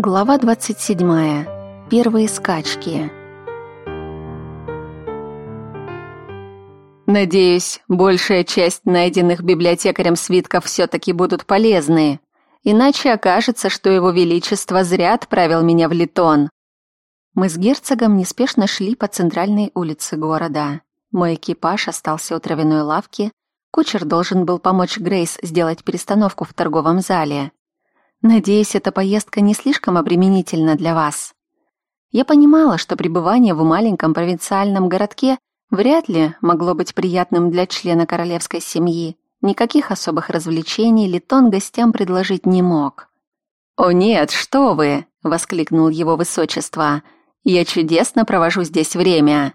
Глава 27. Первые скачки. Надеюсь, большая часть найденных библиотекарем свитков все-таки будут полезны, иначе окажется, что его величество зря отправил меня в Литон. Мы с герцогом неспешно шли по центральной улице города. Мой экипаж остался у травяной лавки, кучер должен был помочь Грейс сделать перестановку в торговом зале. Надеюсь, эта поездка не слишком обременительна для вас. Я понимала, что пребывание в маленьком провинциальном городке вряд ли могло быть приятным для члена королевской семьи. Никаких особых развлечений Литон гостям предложить не мог. «О нет, что вы!» — воскликнул его высочество. «Я чудесно провожу здесь время!»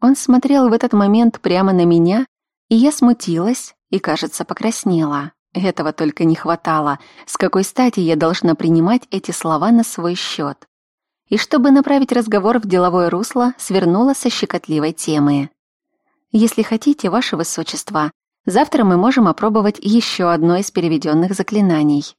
Он смотрел в этот момент прямо на меня, и я смутилась и, кажется, покраснела. Этого только не хватало. С какой стати я должна принимать эти слова на свой счет? И чтобы направить разговор в деловое русло, свернула со щекотливой темы. «Если хотите, ваше высочество, завтра мы можем опробовать еще одно из переведенных заклинаний».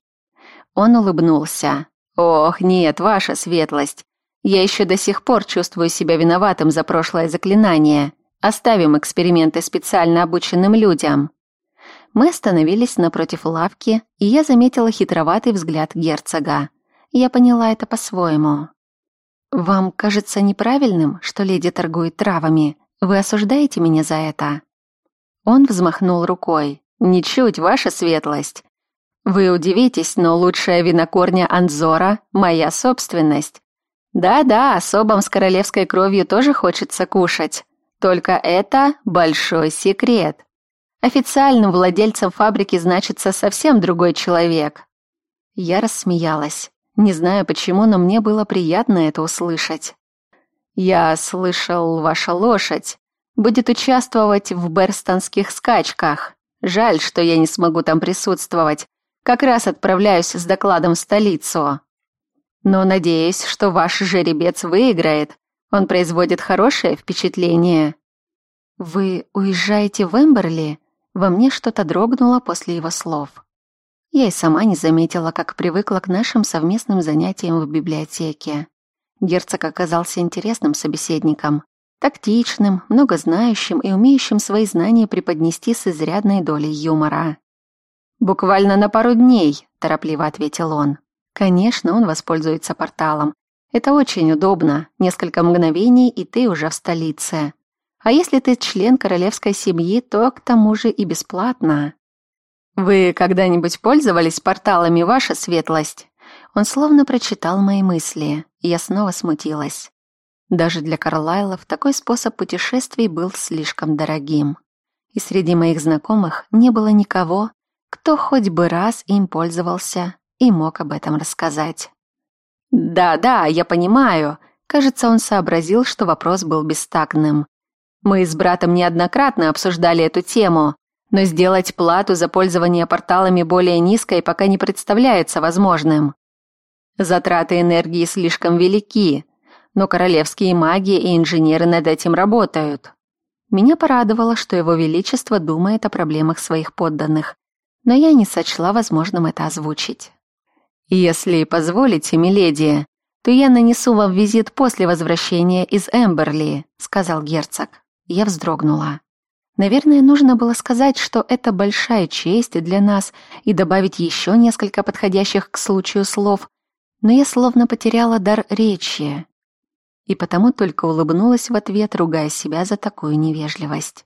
Он улыбнулся. «Ох, нет, ваша светлость. Я еще до сих пор чувствую себя виноватым за прошлое заклинание. Оставим эксперименты специально обученным людям». Мы остановились напротив лавки, и я заметила хитроватый взгляд герцога. Я поняла это по-своему. «Вам кажется неправильным, что леди торгует травами? Вы осуждаете меня за это?» Он взмахнул рукой. «Ничуть, ваша светлость. Вы удивитесь, но лучшая винокорня Анзора — моя собственность. Да-да, особам с королевской кровью тоже хочется кушать. Только это большой секрет. Официальным владельцем фабрики значится совсем другой человек. Я рассмеялась. Не знаю почему, но мне было приятно это услышать. Я слышал, ваша лошадь будет участвовать в берстонских скачках. Жаль, что я не смогу там присутствовать. Как раз отправляюсь с докладом в столицу. Но надеюсь, что ваш жеребец выиграет. Он производит хорошее впечатление. Вы уезжаете в Эмберли? Во мне что-то дрогнуло после его слов. Я и сама не заметила, как привыкла к нашим совместным занятиям в библиотеке. Герцог оказался интересным собеседником, тактичным, многознающим и умеющим свои знания преподнести с изрядной долей юмора. «Буквально на пару дней», — торопливо ответил он. «Конечно, он воспользуется порталом. Это очень удобно. Несколько мгновений, и ты уже в столице. А если ты член королевской семьи, то к тому же и бесплатно. Вы когда-нибудь пользовались порталами, ваша светлость? Он словно прочитал мои мысли, я снова смутилась. Даже для Карлайлов такой способ путешествий был слишком дорогим. И среди моих знакомых не было никого, кто хоть бы раз им пользовался и мог об этом рассказать. «Да-да, я понимаю», Кажется, он сообразил, что вопрос был бестактным. Мы с братом неоднократно обсуждали эту тему, но сделать плату за пользование порталами более низкой пока не представляется возможным. Затраты энергии слишком велики, но королевские маги и инженеры над этим работают. Меня порадовало, что его величество думает о проблемах своих подданных, но я не сочла возможным это озвучить. «Если позволите, миледи, то я нанесу вам визит после возвращения из Эмберли», — сказал герцог. Я вздрогнула. Наверное, нужно было сказать, что это большая честь для нас и добавить еще несколько подходящих к случаю слов, но я словно потеряла дар речи. И потому только улыбнулась в ответ, ругая себя за такую невежливость.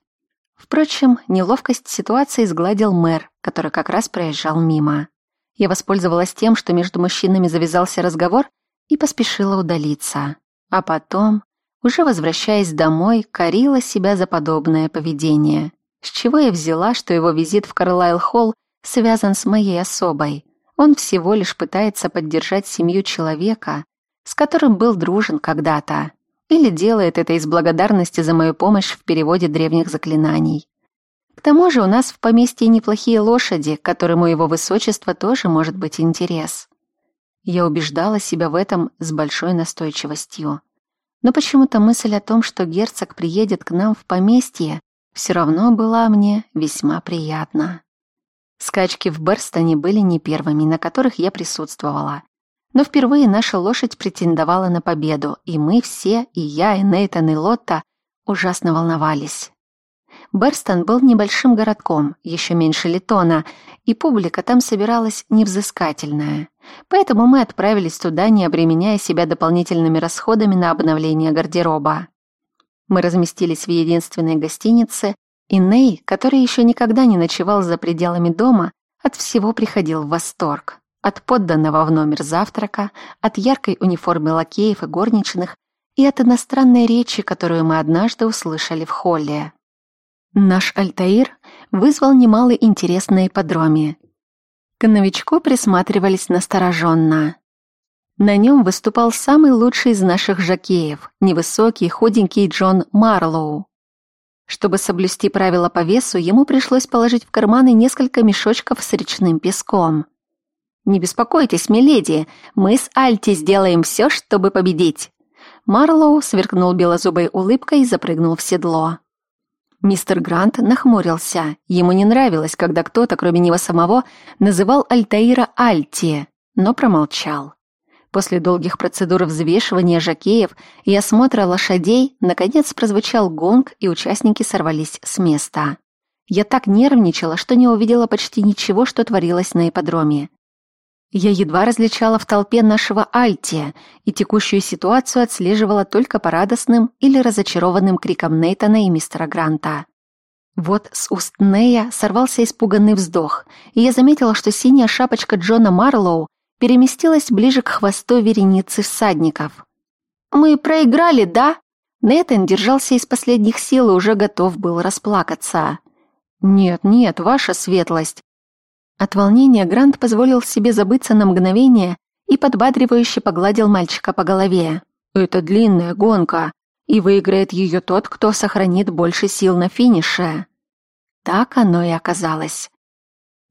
Впрочем, неловкость ситуации сгладил мэр, который как раз проезжал мимо. Я воспользовалась тем, что между мужчинами завязался разговор, и поспешила удалиться. А потом уже возвращаясь домой, корила себя за подобное поведение. С чего я взяла, что его визит в Карлайл-Холл связан с моей особой? Он всего лишь пытается поддержать семью человека, с которым был дружен когда-то, или делает это из благодарности за мою помощь в переводе древних заклинаний. К тому же у нас в поместье неплохие лошади, к у его высочества тоже может быть интерес. Я убеждала себя в этом с большой настойчивостью но почему-то мысль о том, что герцог приедет к нам в поместье, все равно была мне весьма приятна. Скачки в Берстоне были не первыми, на которых я присутствовала. Но впервые наша лошадь претендовала на победу, и мы все, и я, и Нейтан, и Лотта, ужасно волновались. Берстон был небольшим городком, еще меньше Литона, и публика там собиралась невзыскательная. Поэтому мы отправились туда, не обременяя себя дополнительными расходами на обновление гардероба. Мы разместились в единственной гостинице, и Ней, который еще никогда не ночевал за пределами дома, от всего приходил в восторг. От подданного в номер завтрака, от яркой униформы лакеев и горничных и от иностранной речи, которую мы однажды услышали в холле. Наш Альтаир вызвал немало интерес на ипподроме. К новичку присматривались настороженно. На нем выступал самый лучший из наших жакеев, невысокий, худенький Джон Марлоу. Чтобы соблюсти правила по весу, ему пришлось положить в карманы несколько мешочков с речным песком. «Не беспокойтесь, миледи, мы с Альти сделаем все, чтобы победить». Марлоу сверкнул белозубой улыбкой и запрыгнул в седло. Мистер Грант нахмурился. Ему не нравилось, когда кто-то, кроме него самого, называл Альтаира Альти, но промолчал. После долгих процедур взвешивания жакеев и осмотра лошадей, наконец прозвучал гонг, и участники сорвались с места. Я так нервничала, что не увидела почти ничего, что творилось на ипподроме. Я едва различала в толпе нашего Альтия и текущую ситуацию отслеживала только по радостным или разочарованным крикам Нейтана и мистера Гранта. Вот с уст Нея сорвался испуганный вздох, и я заметила, что синяя шапочка Джона Марлоу переместилась ближе к хвосту вереницы всадников. «Мы проиграли, да?» Нейтан держался из последних сил и уже готов был расплакаться. «Нет, нет, ваша светлость, от волнения Грант позволил себе забыться на мгновение и подбадривающе погладил мальчика по голове. «Это длинная гонка, и выиграет ее тот, кто сохранит больше сил на финише». Так оно и оказалось.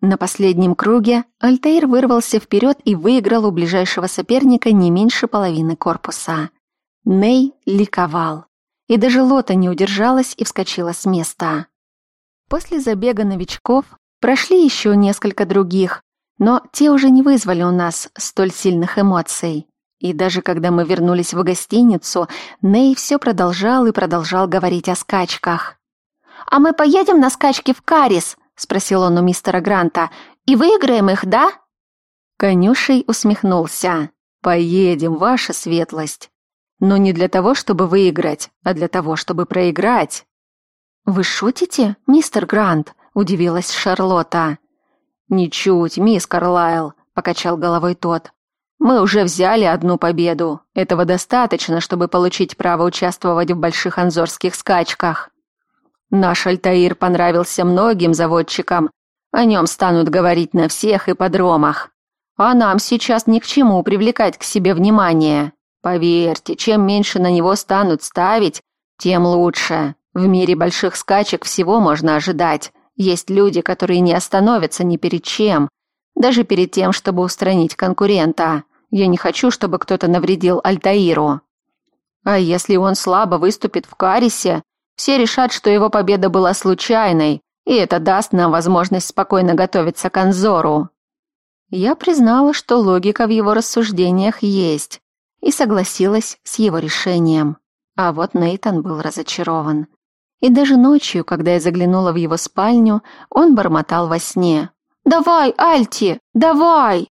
На последнем круге Альтаир вырвался вперед и выиграл у ближайшего соперника не меньше половины корпуса. Ней ликовал. И даже Лота не удержалась и вскочила с места. После забега новичков Прошли еще несколько других, но те уже не вызвали у нас столь сильных эмоций. И даже когда мы вернулись в гостиницу, Ней все продолжал и продолжал говорить о скачках. «А мы поедем на скачки в Карис?» — спросил он у мистера Гранта. «И выиграем их, да?» Конюшей усмехнулся. «Поедем, ваша светлость. Но не для того, чтобы выиграть, а для того, чтобы проиграть». «Вы шутите, мистер Грант?» Удивилась Шарлотта. «Ничуть, мисс Карлайл», — покачал головой тот. «Мы уже взяли одну победу. Этого достаточно, чтобы получить право участвовать в больших анзорских скачках. Наш Альтаир понравился многим заводчикам. О нем станут говорить на всех ипподромах. А нам сейчас ни к чему привлекать к себе внимание. Поверьте, чем меньше на него станут ставить, тем лучше. В мире больших скачек всего можно ожидать. Есть люди, которые не остановятся ни перед чем, даже перед тем, чтобы устранить конкурента. Я не хочу, чтобы кто-то навредил Альтаиру. А если он слабо выступит в Карисе, все решат, что его победа была случайной, и это даст нам возможность спокойно готовиться к Анзору. Я признала, что логика в его рассуждениях есть, и согласилась с его решением. А вот Нейтан был разочарован. И даже ночью, когда я заглянула в его спальню, он бормотал во сне. «Давай, Альти, давай!»